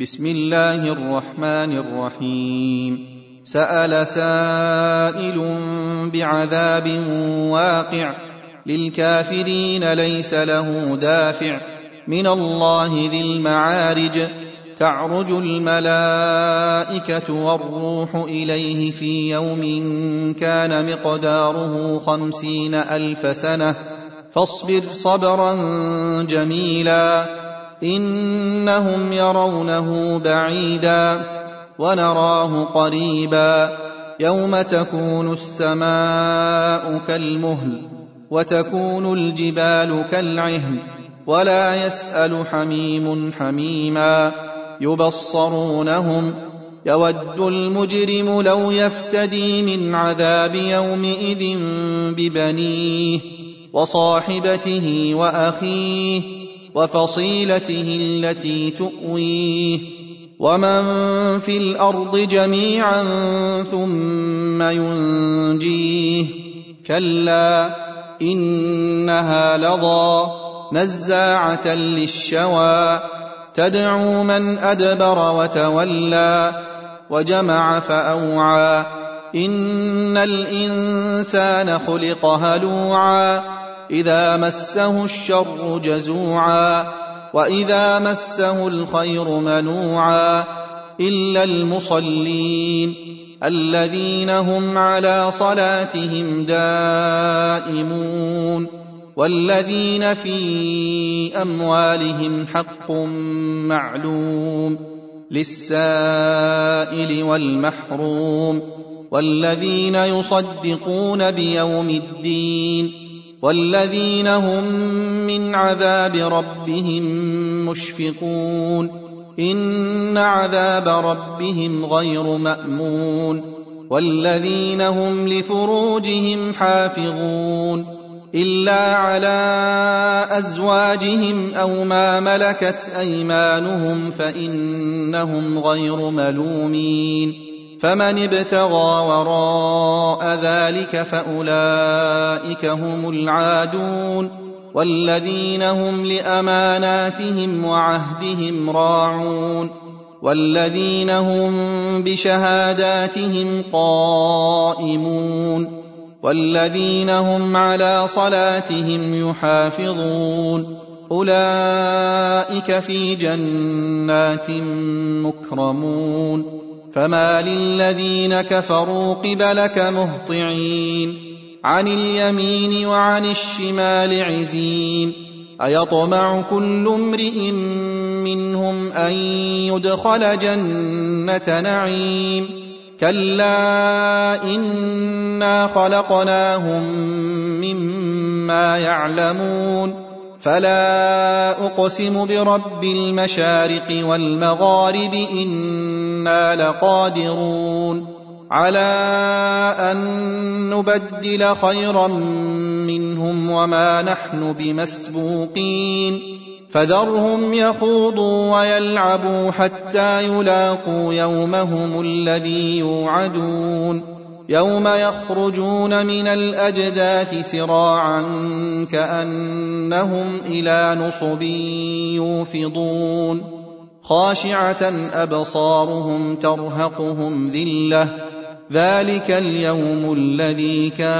بسم الله الرحمن الرحيم. سأل سائل بعذاب واقع. للكافرين ليس له دافع. من الله ذي المعارج. تعرج الملائكة والروح إليه في يوم كان مقداره خمسين ألف سنة. فاصبر صبرا جميلا. إنهم يرونه بعيدا ونراه قريبا يوم تكون السماء كالمهل وتكون الجبال كالعهن ولا يسأل حميم حميما يبصرونهم يود المجرم لو يفتدي من عذاب يومئذ ببنيه وصاحبته وأخيه وفصيلته التي تؤويه ومن في الأرض جميعا ثم ينجيه كلا إنها لظى نزاعة للشوى تدعو من أدبر وتولى وجمع فأوعى إن الإنسان خلق هلوعا إذا مسه الشر جزوعا وإذا مسه الخير منوعا إلا المصلين الذين هم على صلاتهم دائمون والذين في أموالهم حق معلوم للسائل والمحروم والذين يصدقون بيوم الدين والذين هم من عذاب ربهم مشفقون إن عذاب ربهم غير مأمون والذين هم لفروجهم حافظون إلا على أزواجهم أو ما ملكت أيمانهم فإنهم غير ملومين فمن ابتغى وراء ذلك فأولئك هم العادون والذين هم لأماناتهم وعهدهم راعون والذين هم بشهاداتهم قائمون والذين هم على صلاتهم يحافظون أولئك في جنات مكرمون فما للذين كفروا قبلك مهطعين عن اليمين وعن الشمال عزين ايطمع كل امرئ منهم ان يدخل جنه نعيم كلا انا خلقناهم مما يعلمون فلا أقسم برب المشارق والمغارب إنا لقادرون على أن نبدل خيرا منهم وما نحن بمسبوقين فذرهم يخوضوا ويلعبوا حتى يلاقوا يومهم الذي يوعدون يوم يخرجون من الأجداث سراعا كأنهم إلى نصب يوفضون. خاشعة أبصارهم ترهقهم ذلة. ذلك اليوم الذي كان